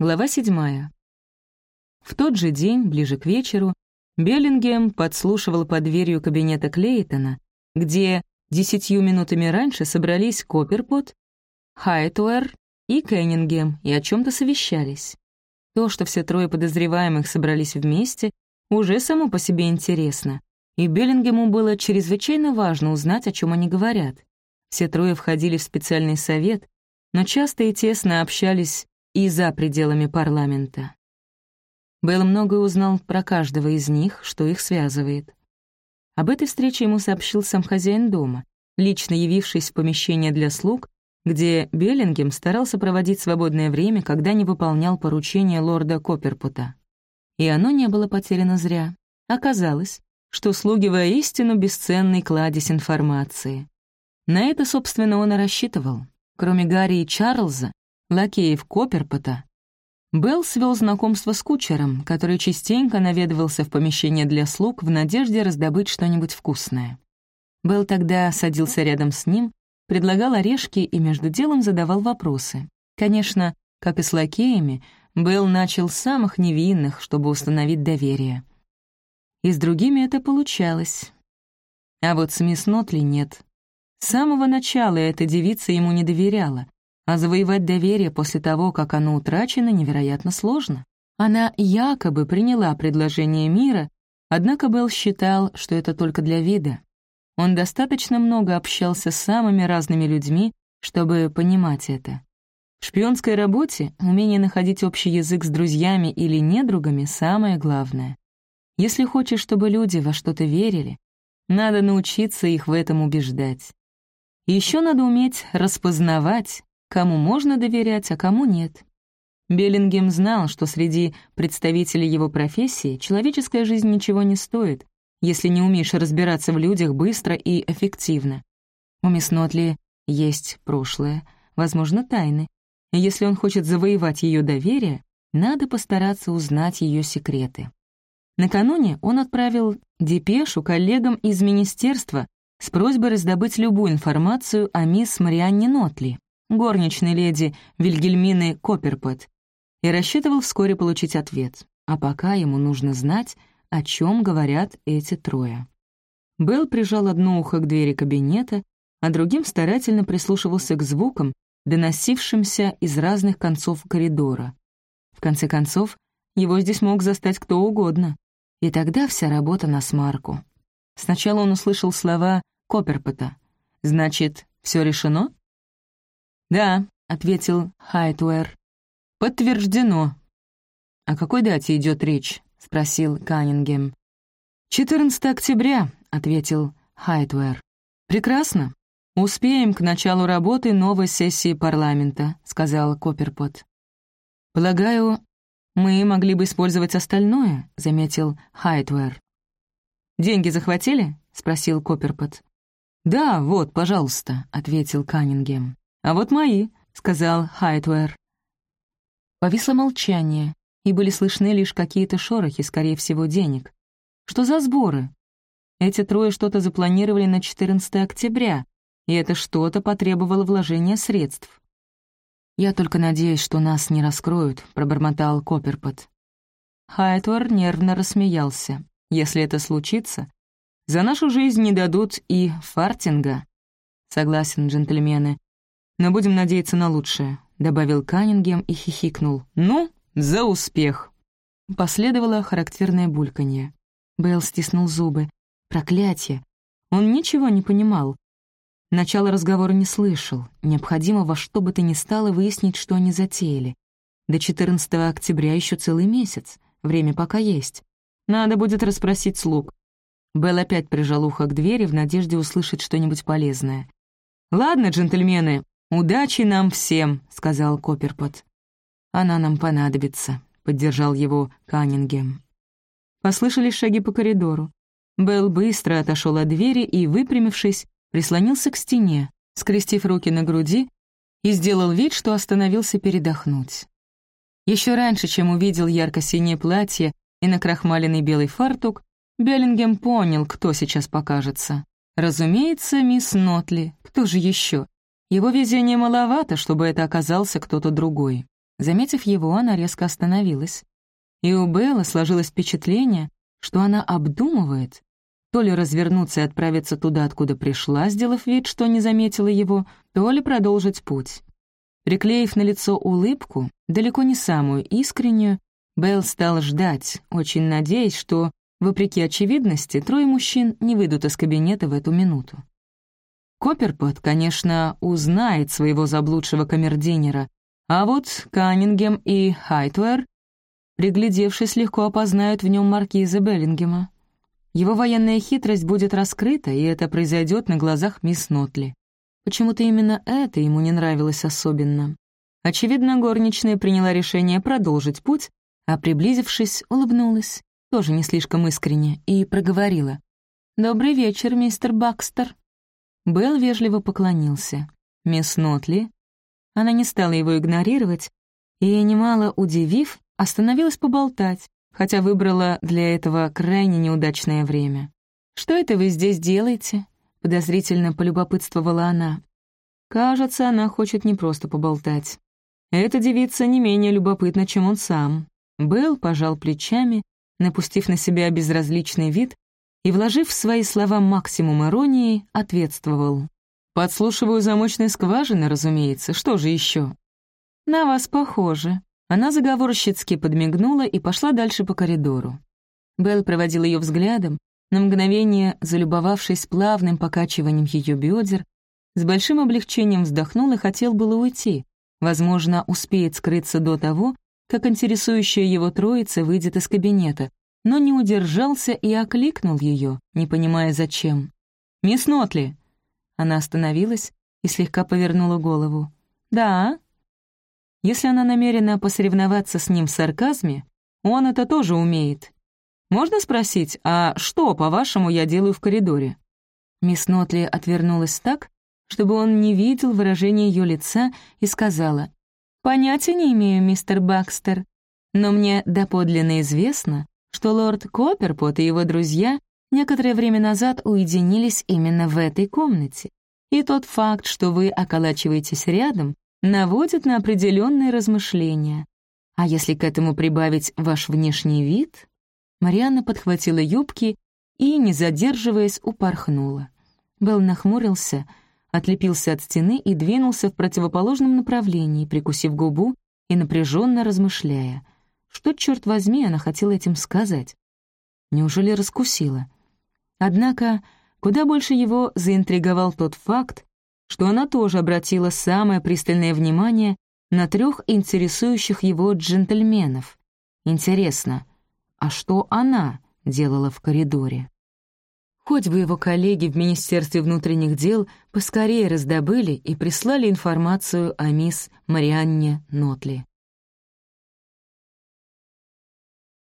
Глава седьмая. В тот же день, ближе к вечеру, Беллингем подслушивал под дверью кабинета Клейтона, где десятью минутами раньше собрались Копперпот, Хайтуэр и Кеннингем и о чем то совещались. То, что все трое подозреваемых собрались вместе, уже само по себе интересно, и Беллингему было чрезвычайно важно узнать, о чем они говорят. Все трое входили в специальный совет, но часто и тесно общались и за пределами парламента. Белл многое узнал про каждого из них, что их связывает. Об этой встрече ему сообщил сам хозяин дома, лично явившись в помещение для слуг, где Беллингем старался проводить свободное время, когда не выполнял поручения лорда Копперпута. И оно не было потеряно зря. Оказалось, что слуги воистину бесценный кладезь информации. На это, собственно, он и рассчитывал. Кроме Гарри и Чарльза, лакеев Копперпота, Белл свел знакомство с кучером, который частенько наведывался в помещение для слуг в надежде раздобыть что-нибудь вкусное. Белл тогда садился рядом с ним, предлагал орешки и между делом задавал вопросы. Конечно, как и с лакеями, Белл начал с самых невинных, чтобы установить доверие. И с другими это получалось. А вот с мисс Нотли нет. С самого начала эта девица ему не доверяла, а завоевать доверие после того, как оно утрачено, невероятно сложно. Она якобы приняла предложение мира, однако Белл считал, что это только для вида. Он достаточно много общался с самыми разными людьми, чтобы понимать это. В шпионской работе умение находить общий язык с друзьями или недругами — самое главное. Если хочешь, чтобы люди во что-то верили, надо научиться их в этом убеждать. Еще надо уметь распознавать, кому можно доверять, а кому нет. Беллингем знал, что среди представителей его профессии человеческая жизнь ничего не стоит, если не умеешь разбираться в людях быстро и эффективно. У мисс Нотли есть прошлое, возможно, тайны. И если он хочет завоевать ее доверие, надо постараться узнать ее секреты. Накануне он отправил депешу коллегам из министерства с просьбой раздобыть любую информацию о мисс Марианне Нотли, горничной леди Вильгельмины Копперпот, и рассчитывал вскоре получить ответ. А пока ему нужно знать, о чем говорят эти трое. Белл прижал одно ухо к двери кабинета, а другим старательно прислушивался к звукам, доносившимся из разных концов коридора. В конце концов, его здесь мог застать кто угодно. И тогда вся работа на смарку. Сначала он услышал слова Копперпота. «Значит, все решено?» «Да», — ответил Хайтуэр. «Подтверждено». «О какой дате идет речь?» — спросил Каннингем. «14 октября», — ответил Хайтуэр. «Прекрасно. Успеем к началу работы новой сессии парламента», — сказал Копперпот. «Полагаю, мы могли бы использовать остальное», — заметил Хайтуэр. «Деньги захватили?» — спросил Копперпот. «Да, вот, пожалуйста», — ответил Каннингем. «А вот мои», — сказал Хайтвер. Повисло молчание, и были слышны лишь какие-то шорохи, скорее всего, денег. Что за сборы? Эти трое что-то запланировали на 14 октября, и это что-то потребовало вложения средств. «Я только надеюсь, что нас не раскроют», — пробормотал Копперпот. Хайтвер нервно рассмеялся. «Если это случится, за нашу жизнь не дадут и фартинга». «Согласен, джентльмены. Но будем надеяться на лучшее», — добавил Каннингем и хихикнул. «Ну, за успех!» Последовало характерное бульканье. Белл стиснул зубы. Проклятие! Он ничего не понимал. Начало разговора не слышал. Необходимо во что бы то ни стало выяснить, что они затеяли. До 14 октября еще целый месяц. Время пока есть. Надо будет расспросить слуг. Белл опять прижал ухо к двери в надежде услышать что-нибудь полезное. «Ладно, джентльмены, «Удачи нам всем», — сказал Копперпот. «Она нам понадобится», — поддержал его Каннингем. Послышались шаги по коридору. Белл быстро отошел от двери и, выпрямившись, прислонился к стене, скрестив руки на груди и сделал вид, что остановился передохнуть. Еще раньше, чем увидел ярко-синее платье и накрахмаленный белый фартук, Беллингем понял, кто сейчас покажется. Разумеется, мисс Нотли, кто же еще? Его везения маловато, чтобы это оказался кто-то другой. Заметив его, она резко остановилась. И у Беллы сложилось впечатление, что она обдумывает, то ли развернуться и отправиться туда, откуда пришла, сделав вид, что не заметила его, то ли продолжить путь. Приклеив на лицо улыбку, далеко не самую искреннюю, Белл стал ждать, очень надеясь, что, вопреки очевидности, трое мужчин не выйдут из кабинета в эту минуту. Копперпот, конечно, узнает своего заблудшего камердинера, а вот Каннингем и Хайтвер, приглядевшись, легко опознают в нем маркиза Беллингема. Его военная хитрость будет раскрыта, и это произойдет на глазах мисс Нотли. Почему-то именно это ему не нравилось особенно. Очевидно, горничная приняла решение продолжить путь, а, приблизившись, улыбнулась, тоже не слишком искренне, и проговорила. «Добрый вечер, мистер Бакстер». Белл вежливо поклонился. Мисс Нотли. Она не стала его игнорировать и, немало удивив, остановилась поболтать, хотя выбрала для этого крайне неудачное время. «Что это вы здесь делаете?» — подозрительно полюбопытствовала она. Кажется, она хочет не просто поболтать. Эта девица не менее любопытна, чем он сам. Белл пожал плечами, напустив на себя безразличный вид и, вложив в свои слова максимум иронии, ответствовал. «Подслушиваю замочные скважины, разумеется. Что же еще?» «На вас похоже». Она заговорщицки подмигнула и пошла дальше по коридору. Белл проводил ее взглядом, на мгновение залюбовавшись плавным покачиванием ее бедер, с большим облегчением вздохнул и хотел было уйти. Возможно, успеет скрыться до того, как интересующая его троица выйдет из кабинета, но не удержался и окликнул ее, не понимая зачем. «Мисс Нотли!» Она остановилась и слегка повернула голову. «Да?» Если она намерена посоревноваться с ним в сарказме, он это тоже умеет. «Можно спросить, а что, по-вашему, я делаю в коридоре?» Мисс Нотли отвернулась так, чтобы он не видел выражения ее лица, и сказала, «Понятия не имею, мистер Бакстер, но мне доподлинно известно, что лорд Копперпот и его друзья некоторое время назад уединились именно в этой комнате. И тот факт, что вы околачиваетесь рядом, наводит на определенные размышления. А если к этому прибавить ваш внешний вид...» Марианна подхватила юбки и, не задерживаясь, упорхнула. Белл нахмурился, отлепился от стены и двинулся в противоположном направлении, прикусив губу и напряженно размышляя — что, черт возьми, она хотела этим сказать? Неужели раскусила? Однако куда больше его заинтриговал тот факт, что она тоже обратила самое пристальное внимание на трех интересующих его джентльменов. Интересно, а что она делала в коридоре? Хоть бы его коллеги в Министерстве внутренних дел поскорее раздобыли и прислали информацию о мисс Марианне Нотли.